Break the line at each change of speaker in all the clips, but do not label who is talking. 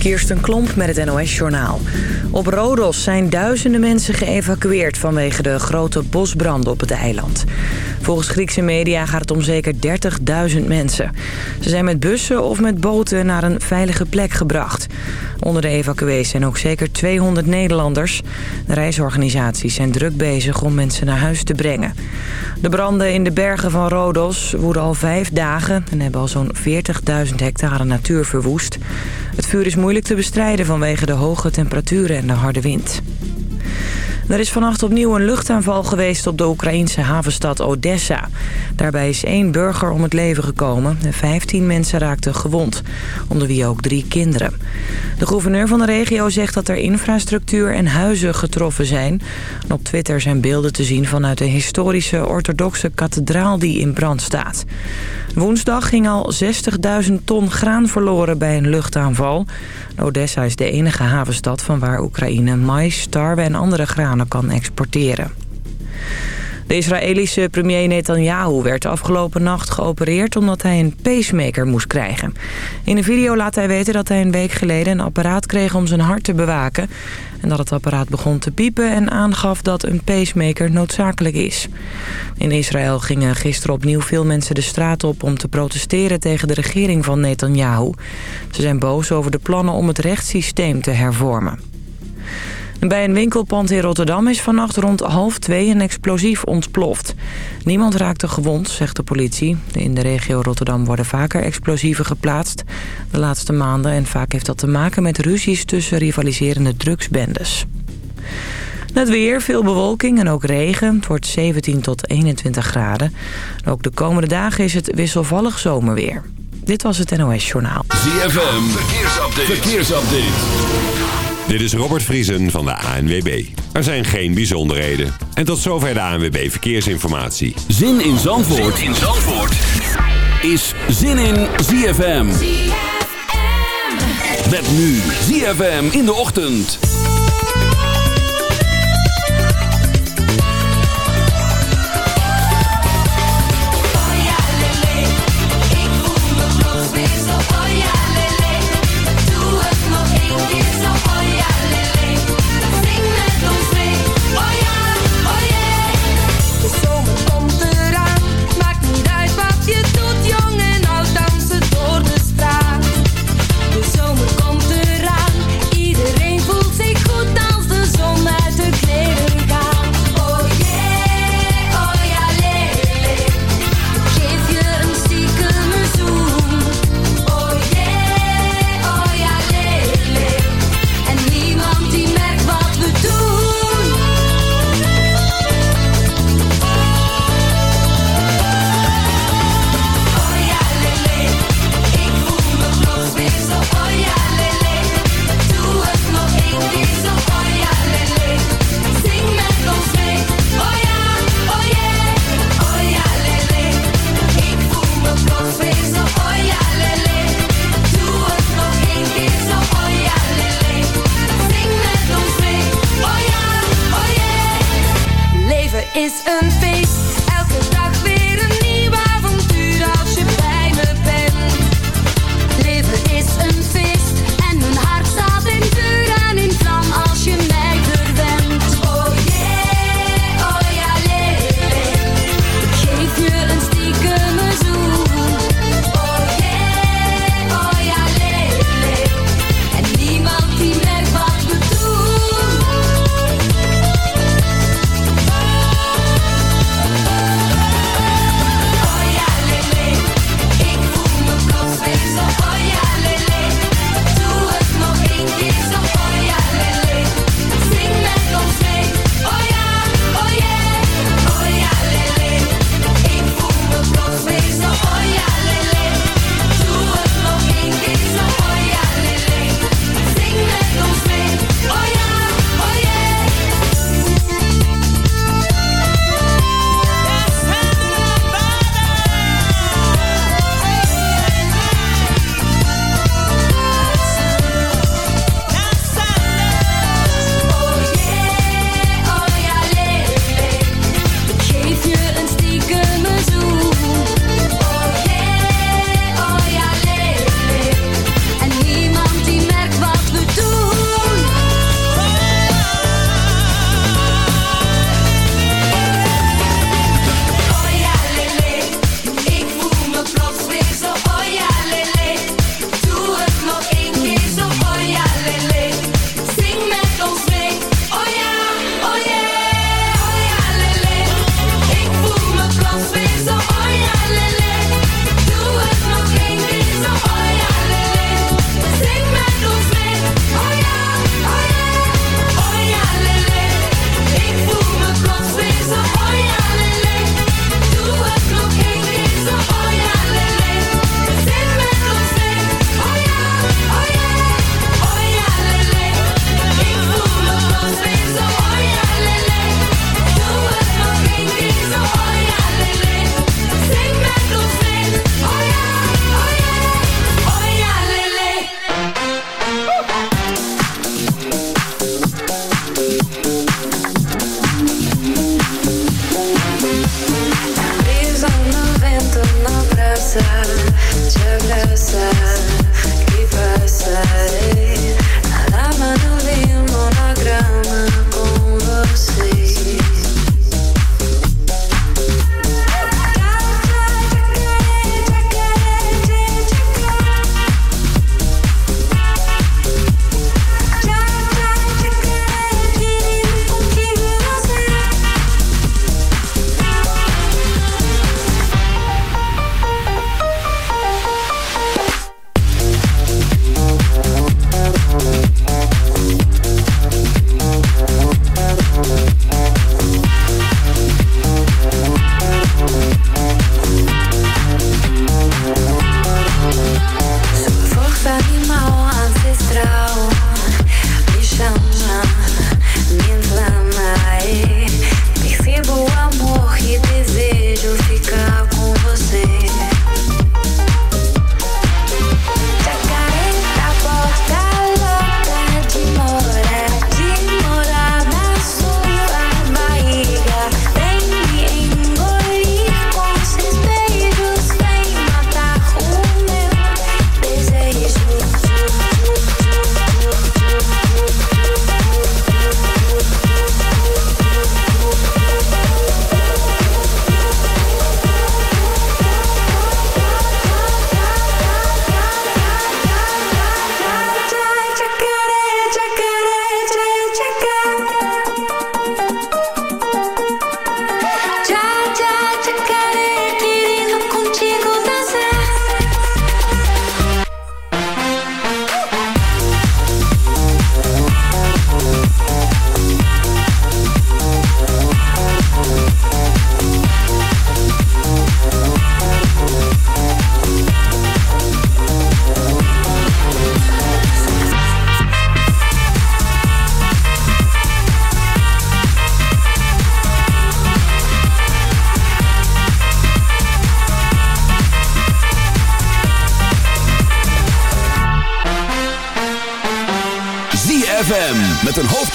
Kirsten Klomp met het NOS-journaal. Op Rodos zijn duizenden mensen geëvacueerd vanwege de grote bosbranden op het eiland. Volgens Griekse media gaat het om zeker 30.000 mensen. Ze zijn met bussen of met boten naar een veilige plek gebracht. Onder de evacuees zijn ook zeker 200 Nederlanders. De reisorganisaties zijn druk bezig om mensen naar huis te brengen. De branden in de bergen van Rodos woeden al vijf dagen... en hebben al zo'n 40.000 hectare natuur verwoest. Het vuur is moeilijk te bestrijden vanwege de hoge temperaturen en de harde wind. Er is vannacht opnieuw een luchtaanval geweest op de Oekraïnse havenstad Odessa. Daarbij is één burger om het leven gekomen en 15 mensen raakten gewond, onder wie ook drie kinderen. De gouverneur van de regio zegt dat er infrastructuur en huizen getroffen zijn. op Twitter zijn beelden te zien vanuit de historische orthodoxe kathedraal die in brand staat. Woensdag ging al 60.000 ton graan verloren bij een luchtaanval. Odessa is de enige havenstad van waar Oekraïne mais, tarwe en andere kan exporteren. De Israëlische premier Netanyahu werd afgelopen nacht geopereerd omdat hij een pacemaker moest krijgen. In een video laat hij weten dat hij een week geleden een apparaat kreeg om zijn hart te bewaken. En dat het apparaat begon te piepen en aangaf dat een pacemaker noodzakelijk is. In Israël gingen gisteren opnieuw veel mensen de straat op om te protesteren tegen de regering van Netanyahu. Ze zijn boos over de plannen om het rechtssysteem te hervormen. Bij een winkelpand in Rotterdam is vannacht rond half twee een explosief ontploft. Niemand raakte gewond, zegt de politie. In de regio Rotterdam worden vaker explosieven geplaatst de laatste maanden. En vaak heeft dat te maken met ruzies tussen rivaliserende drugsbendes. Het weer, veel bewolking en ook regen. Het wordt 17 tot 21 graden. ook de komende dagen is het wisselvallig zomerweer. Dit was het NOS Journaal.
ZFM, verkeersupdate. verkeersupdate. Dit is Robert Vriesen van de ANWB. Er zijn geen bijzonderheden. En tot zover de ANWB Verkeersinformatie.
Zin in Zandvoort, zin in Zandvoort. is Zin in ZFM. ZFM. Met nu ZFM in de ochtend.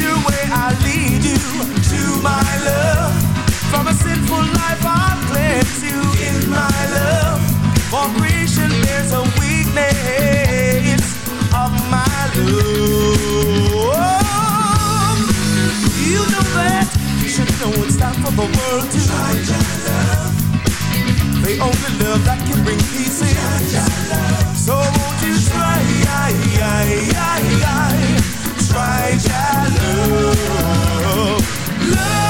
your way, I lead you to my love. From a sinful life, I cleanse you in my love. A weakness of my love. You know that you should know it's time for the world to find your love. They only love that can bring peace in. So won't you try? Right, our love. Love.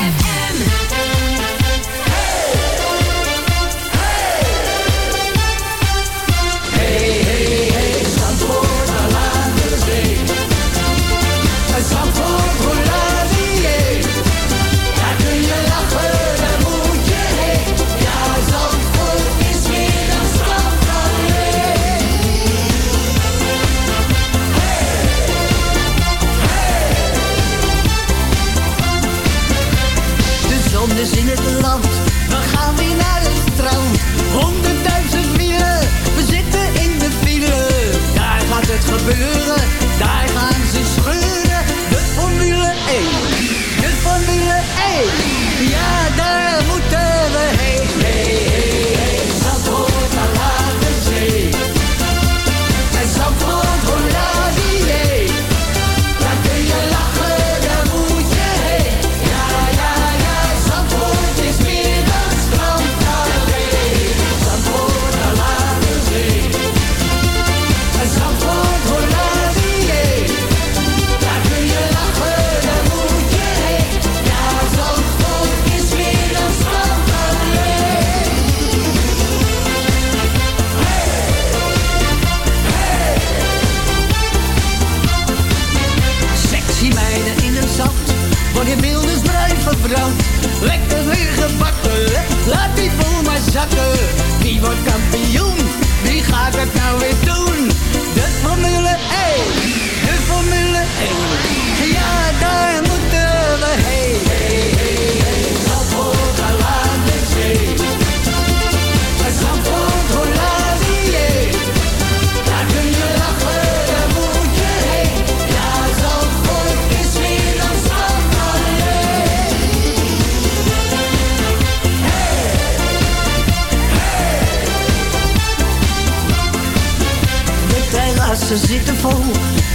ze zitten vol.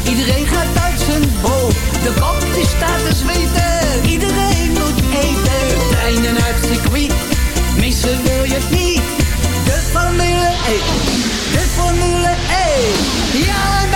Iedereen gaat uit zijn bol. De kop die staat te zweten. Iedereen moet eten. het treinen uit het circuit. Missen wil je niet. De Formule 1. De Formule 1. Ja,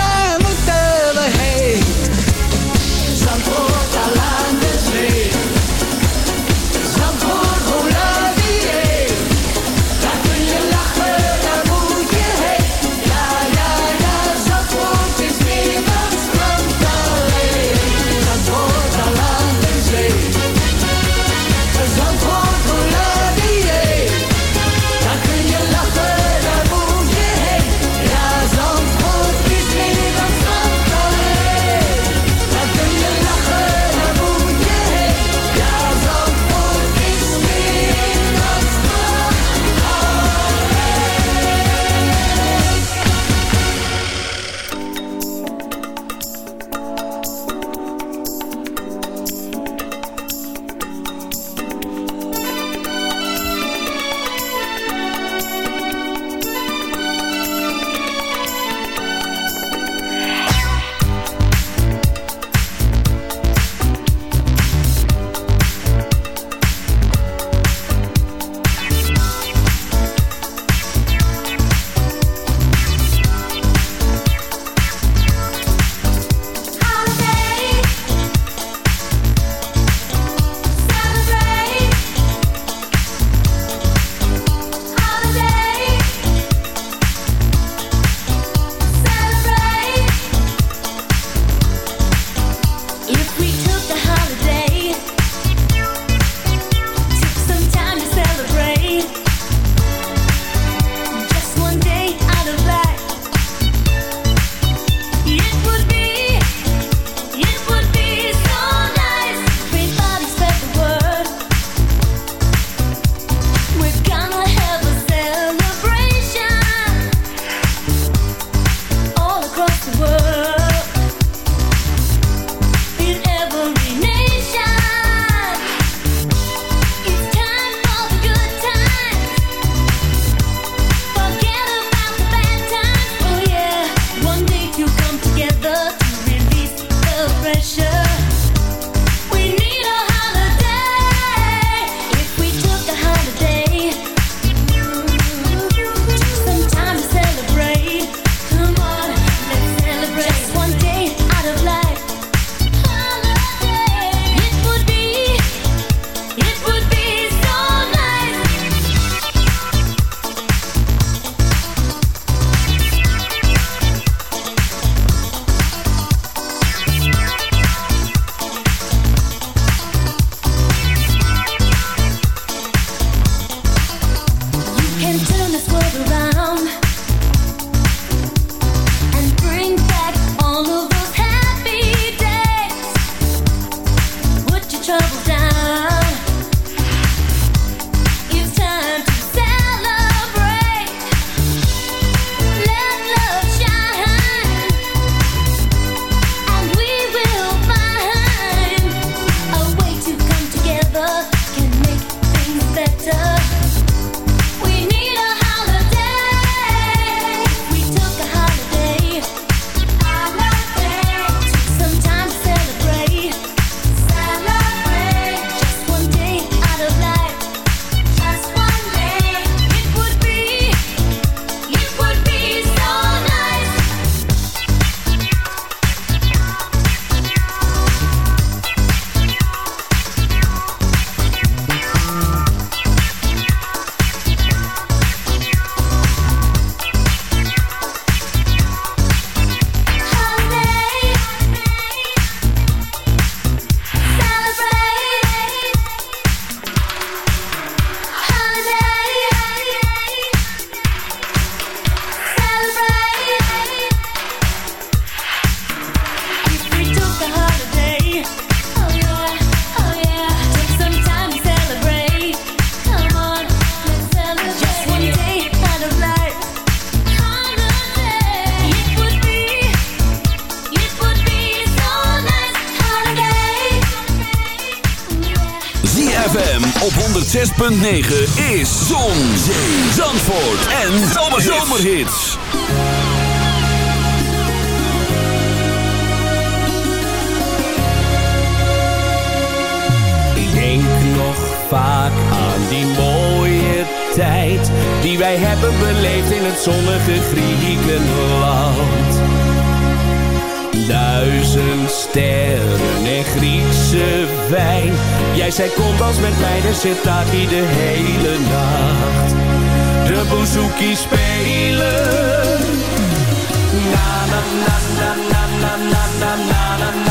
done.
106.9 is Zon, Zee, Zandvoort en Zomerhits.
Ik denk nog vaak aan die mooie tijd die wij hebben beleefd in het zonnige Griekenland. Duizend sterren en Griekse wijn. Jij zei kom als met mij, de zit na na na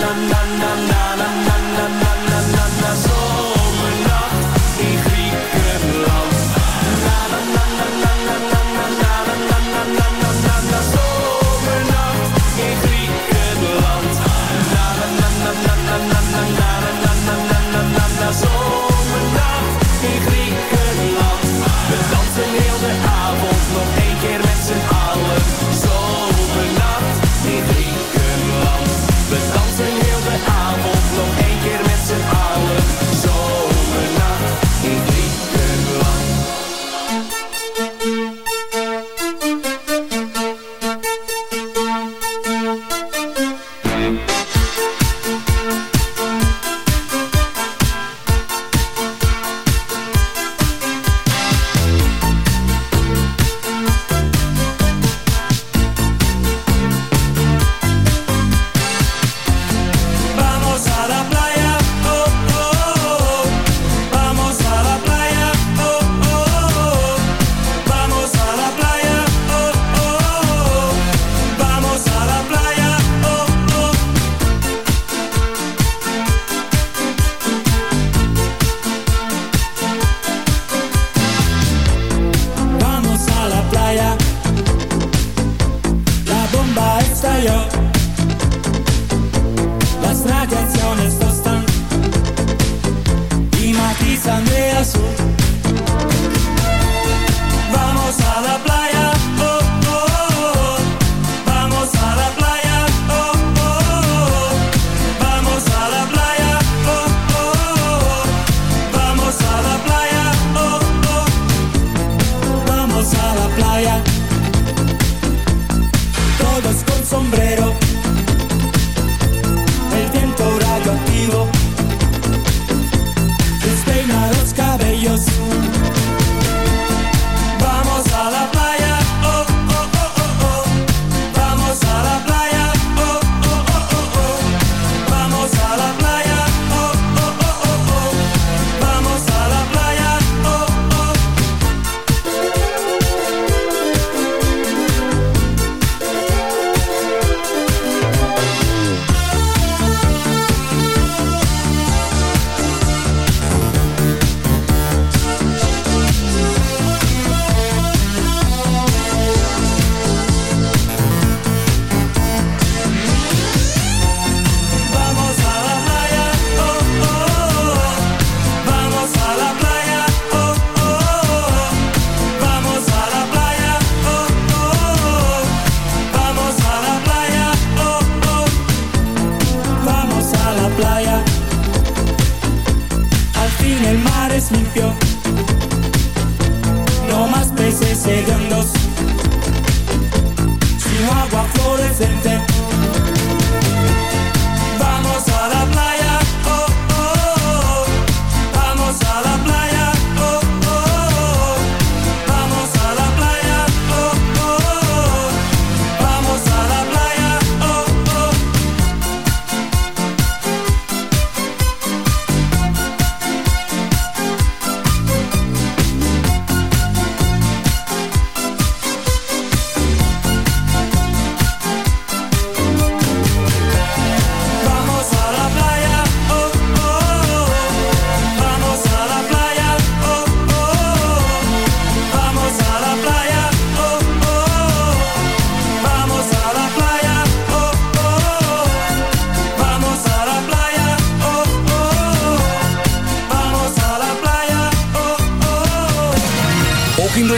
na na na na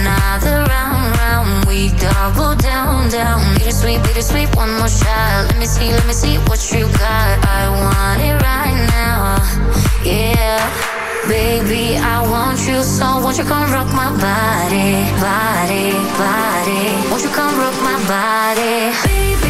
Another round, round, we double down, down. Bittersweet, bittersweet, one more shot. Let me see, let me see what you got. I want it right now, yeah. Baby, I want you so won't you come rock my body, body, body Won't you come rock my body Baby,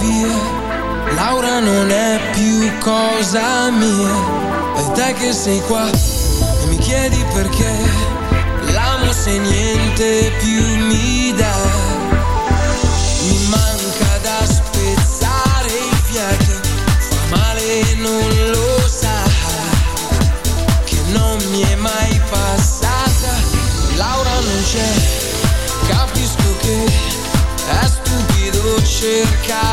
via. Laura non è più cosa mia. E te che sei qua e mi chiedi perché. L'amo se niente più mi dà. Mi manca da spezzare il fiato. Fa male e non lo sa. Che non mi è mai passata. Laura non c'è, capisco che è stupido cercarla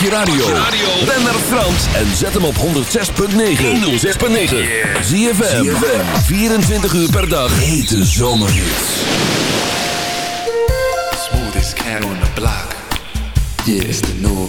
Je radio. Ben naar Frans en zet hem op 106.9. 106.9. Zie je 24 uur per dag. Hete zomerhits.
Smoothest cat on the block. Yeah, the new